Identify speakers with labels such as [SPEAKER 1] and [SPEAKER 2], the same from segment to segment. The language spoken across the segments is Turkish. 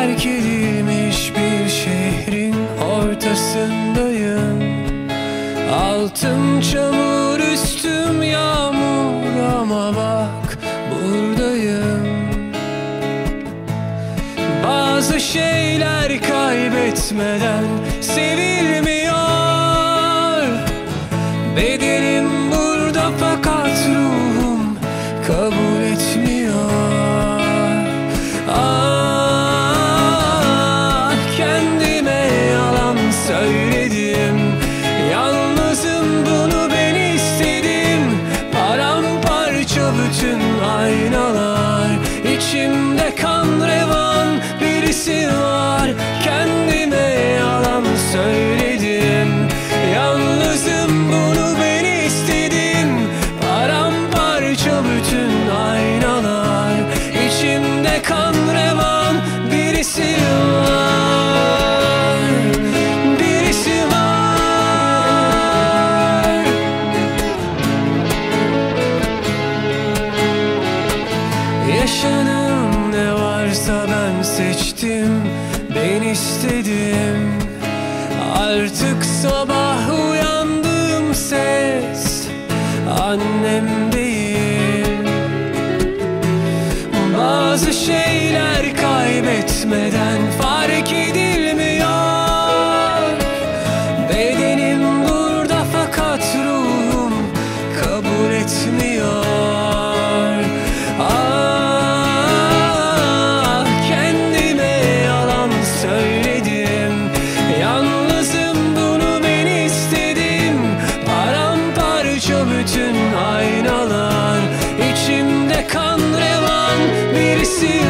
[SPEAKER 1] terk edilmiş bir şehrin ortasındayım. Altım çamur üstüm yağmur ama bak buradayım. Bazı şeyler kaybetmeden sevilmiyor. Bedenim burada fakat ruhum kabul etmiyor. Söyledim. Yalnızım bunu ben istedim. Paramparça bütün aynalar Yaşadım ne varsa ben seçtim Ben istedim. Artık sabah uyandığım ses Annem see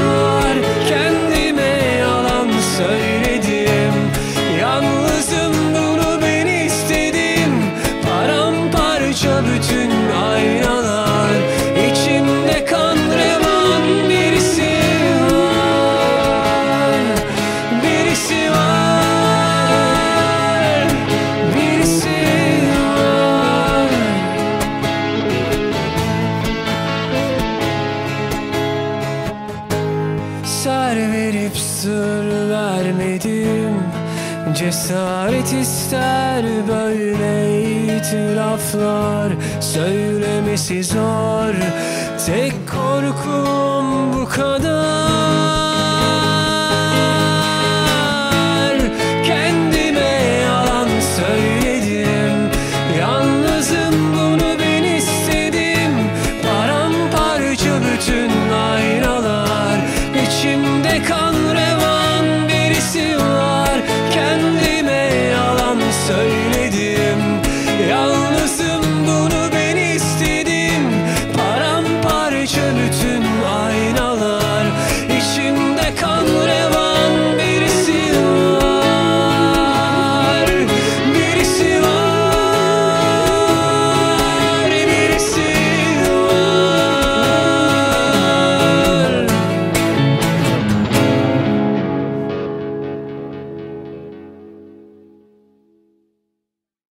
[SPEAKER 1] Verip sır vermedim. Cesaret ister böyle itiraflar. Söylemesi zor. Tek korkum bu kadar